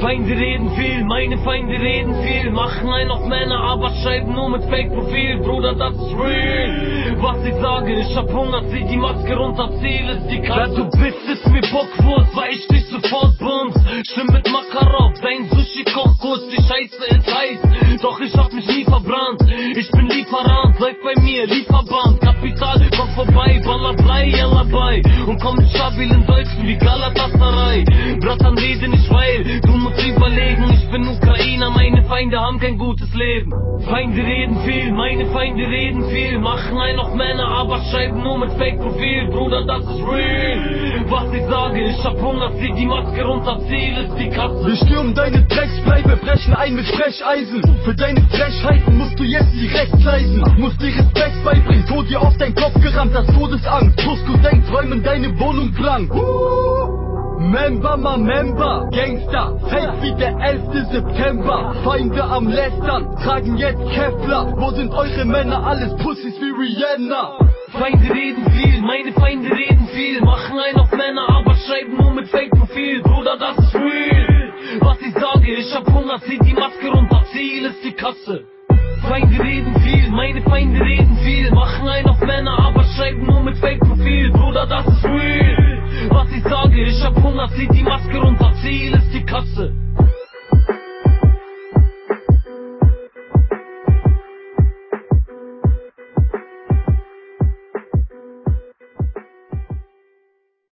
Feinde reden viel, meine Feinde reden viel. Machen einen auf Männer, aber schreiben nur mit Fake-Profil. Bruder, das ist real. Was ich sage, ich hab Hunger, zieh die Maske runter, Ziel ist die Katze. Wer du bist, ist mir Bockwurst, weil ich dich sofort bums. Stimm mit Makarov, dein Sushi-Kochkurs, die Scheiße ist heiß. Doch ich hab mich nie verbrannt. Ich bin Lieferant, läuft bei mir, Lieferband. Stabilen Deutschen wie Galatasaray. Bratan, rede nicht, weil du musst überlegen. Ich bin Ukrainer, meine Feinde haben kein gutes Leben. Feinde reden viel, meine Feinde reden viel. Machen einen auf Männer, aber schreiben nur mit Fake-Profil. Bruder, das ist real. Was ich sage, ich hab Hunger, zieh die Maske runter, Ziel ist die Katze. Wir stürmen deine Drecksbleibe, brechen ein mit Frecheisen. Für deine Frechheiten musst du jetzt direkt leisen. Musst dir Respekt beibringen, Träumen deine Wohnung blank. Member, ma Member, Gangster, fällt wie der 11. September. Feinde am Lästern, tragen jetzt Kevlar. Wo sind eure Männer? Alles Pussys wie Rihanna. Feinde reden viel, meine Feinde reden viel. Machen einen auf Männer, aber schreiben nur mit Fake-Profil. Bruder, das ist real. Was ich sage, ich hab Hunger, zieh die Maske runter, Ziel ist die Katze. Feinde reden viel, meine Feinde reden viel. Machen einen auf Männer, aber schreiben nur mit ich hab Hunger, zieh die Maske runter, Ziel ist die Katze.